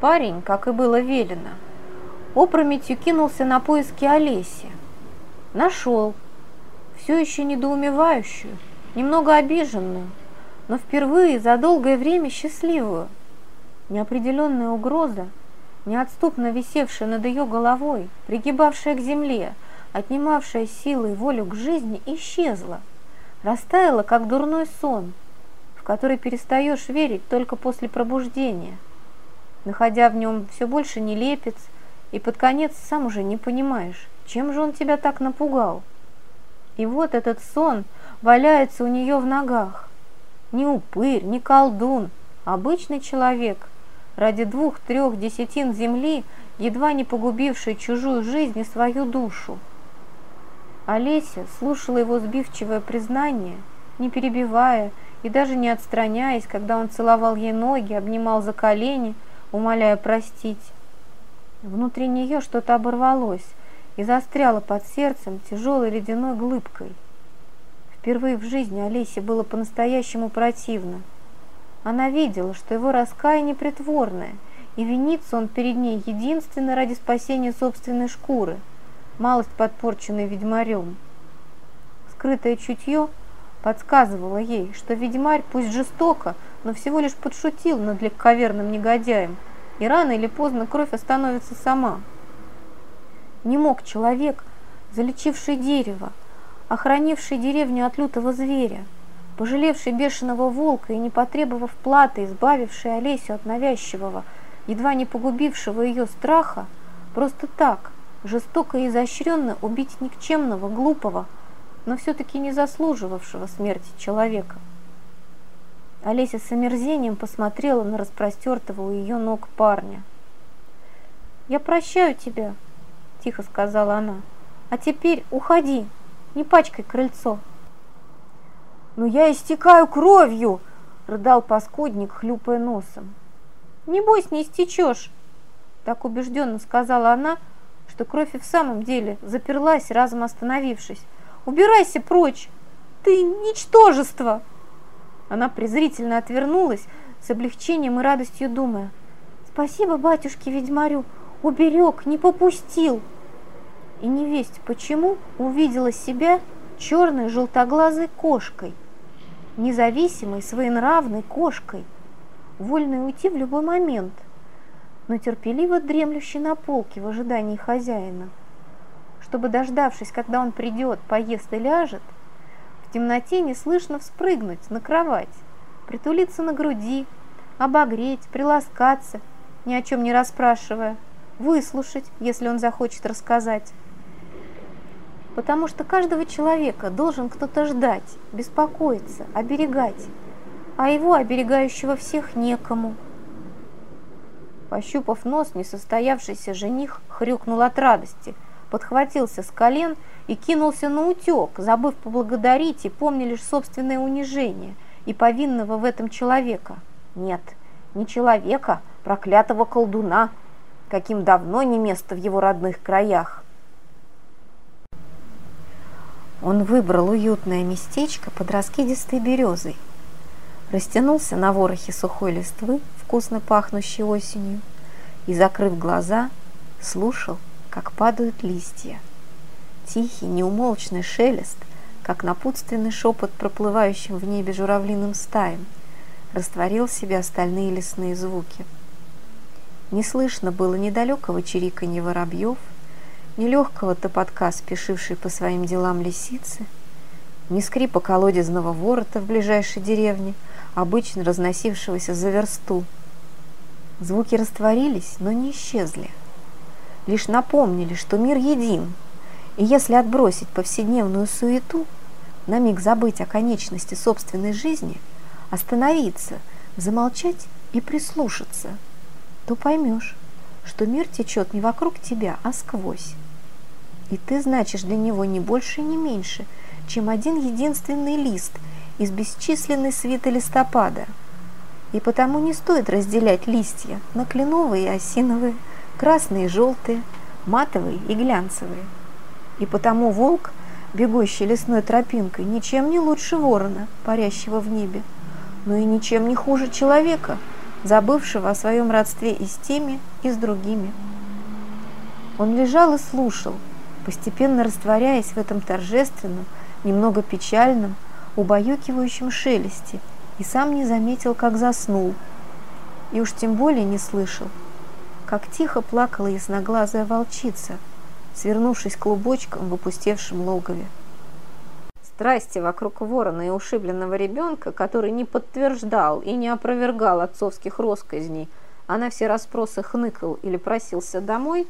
Парень, как и было велено, опрометью кинулся на поиски Олеси. Нашел, все еще недоумевающую, немного обиженную, но впервые за долгое время счастливую. Неопределенная угроза, неотступно висевшая над ее головой, пригибавшая к земле, отнимавшая силы и волю к жизни, исчезла, растаяла, как дурной сон, в который перестаешь верить только после пробуждения, находя в нем все больше нелепец, и под конец сам уже не понимаешь, чем же он тебя так напугал. И вот этот сон валяется у нее в ногах. Не упырь, не колдун, обычный человек, ради двух-трех десятин земли, едва не погубивший чужую жизнь и свою душу. Олеся слушала его сбивчивое признание, не перебивая и даже не отстраняясь, когда он целовал ей ноги, обнимал за колени, умоляя простить. Внутри нее что-то оборвалось и застряло под сердцем тяжелой ледяной глыбкой. Впервые в жизни Олесе было по-настоящему противно. Она видела, что его раскаяние притворное, и винится он перед ней единственно ради спасения собственной шкуры – малость подпорченной ведьмарем. Скрытое чутье подсказывало ей, что ведьмарь пусть жестоко, но всего лишь подшутил над легковерным негодяем, и рано или поздно кровь остановится сама. Не мог человек, залечивший дерево, охранивший деревню от лютого зверя, пожалевший бешеного волка и не потребовав платы, избавивший Олесю от навязчивого, едва не погубившего ее страха, просто так, жестоко и изощренно убить никчемного, глупого, но все-таки не заслуживавшего смерти человека. Олеся с омерзением посмотрела на распростертого у ее ног парня. «Я прощаю тебя», – тихо сказала она. «А теперь уходи, не пачкай крыльцо». «Но я истекаю кровью!» – рыдал паскудник, хлюпая носом. «Не бойся, не истечешь», – так убежденно сказала она, – что кровь и в самом деле заперлась, разом остановившись. «Убирайся прочь! Ты ничтожество!» Она презрительно отвернулась, с облегчением и радостью думая. «Спасибо батюшке ведьмарю, уберег, не попустил!» И невесть почему увидела себя черной желтоглазой кошкой, независимой, своенравной кошкой, вольной уйти в любой момент – но терпеливо дремлющий на полке в ожидании хозяина, чтобы, дождавшись, когда он придет, поест и ляжет, в темноте неслышно вспрыгнуть на кровать, притулиться на груди, обогреть, приласкаться, ни о чем не расспрашивая, выслушать, если он захочет рассказать. Потому что каждого человека должен кто-то ждать, беспокоиться, оберегать, а его, оберегающего всех, некому – Пощупав нос, несостоявшийся жених хрюкнул от радости, подхватился с колен и кинулся на утек, забыв поблагодарить и помня лишь собственное унижение и повинного в этом человека. Нет, не человека, проклятого колдуна, каким давно не место в его родных краях. Он выбрал уютное местечко под раскидистой березой, растянулся на ворохе сухой листвы, вкусно пахнущей осенью, и, закрыв глаза, слушал, как падают листья. Тихий, неумолчный шелест, как напутственный шепот проплывающим в небе журавлиным стаем, растворил в себе остальные лесные звуки. Не слышно было ни далекого чириканья воробьев, ни легкого топотка, спешившей по своим делам лисицы, ни скрипа колодезного ворота в ближайшей деревне, обычно разносившегося за версту, Звуки растворились, но не исчезли. Лишь напомнили, что мир един, и если отбросить повседневную суету, на миг забыть о конечности собственной жизни, остановиться, замолчать и прислушаться, то поймешь, что мир течет не вокруг тебя, а сквозь. И ты значишь для него не больше и не меньше, чем один единственный лист из бесчисленной свиты листопада – и потому не стоит разделять листья на кленовые и осиновые, красные желтые, матовые и глянцевые. И потому волк, бегущий лесной тропинкой, ничем не лучше ворона, парящего в небе, но и ничем не хуже человека, забывшего о своем родстве и с теми, и с другими. Он лежал и слушал, постепенно растворяясь в этом торжественном, немного печальном, убаюкивающем шелесте, и сам не заметил, как заснул, и уж тем более не слышал, как тихо плакала ясноглазая волчица, свернувшись клубочком в опустевшем логове. Страсти вокруг ворона и ушибленного ребенка, который не подтверждал и не опровергал отцовских росказней, а на все расспросы хныкал или просился домой,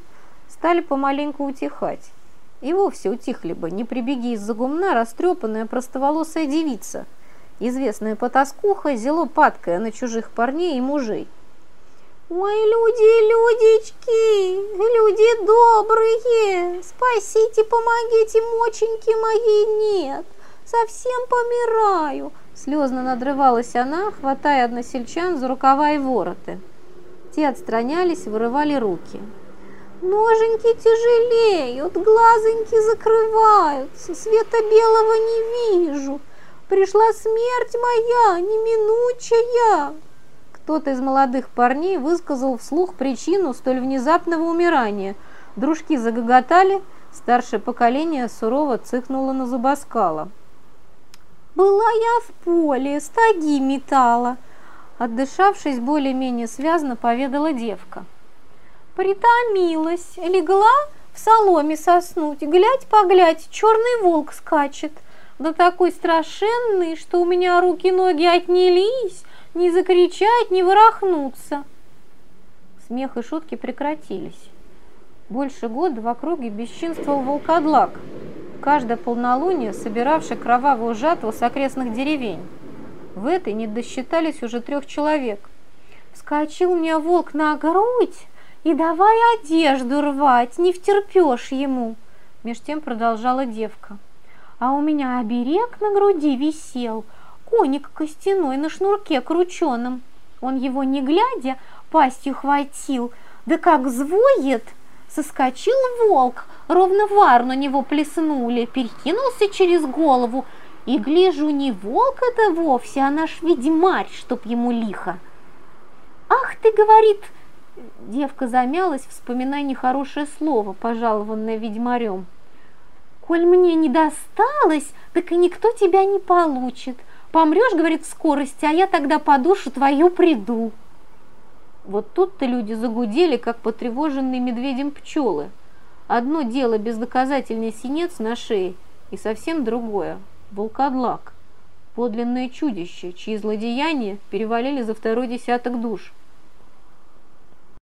стали помаленьку утихать. И вовсе утихли бы, не прибеги из-за гумна растрепанная простоволосая девица, известная потаскуха, зело падкая на чужих парней и мужей. «Ой, люди, людечки, люди добрые, спасите, помогите, моченьки моей нет!» совсем помираю!» Слезно надрывалась она, хватая односельчан за рукава и вороты. Те отстранялись, вырывали руки. «Ноженьки тяжелеют, глазоньки закрываются, света белого не вижу. Пришла смерть моя, неминучая!» Кто-то из молодых парней высказал вслух причину столь внезапного умирания. Дружки загоготали, старшее поколение сурово цыкнуло на зубоскала. Была я в поле, стаги метала. Отдышавшись более-менее связно, поведала девка. Притомилась, легла в соломе соснуть, глядь-поглядь, черный волк скачет. Да такой страшенный, что у меня руки-ноги отнялись, не закричать, не ворохнуться. Смех и шутки прекратились. Больше года в округе бесчинствовал волкодлак – каждое полнолуние собиравший кровавую жатву с окрестных деревень. В этой не досчитались уже трех человек. Вскочил мне волк на грудь и давай одежду рвать, не втерпешь ему. Меж тем продолжала девка. А у меня оберег на груди висел, коник костяной на шнурке крученом. Он его не глядя пастью хватил, да как звоет, соскочил волк, ровно вар на него плеснули, перекинулся через голову, и гляжу, не волк это вовсе, а наш ведьмарь, чтоб ему лихо. «Ах ты, — говорит, — девка замялась, вспоминая нехорошее слово, пожалованное ведьмарем. «Коль мне не досталось, так и никто тебя не получит. Помрешь, — говорит, — в скорости, а я тогда по душу твою приду». Вот тут-то люди загудели, как потревоженные медведем пчелы. Одно дело бездоказательный синец на шее, и совсем другое – волкодлак, подлинное чудище, чьи злодеяния перевалили за второй десяток душ –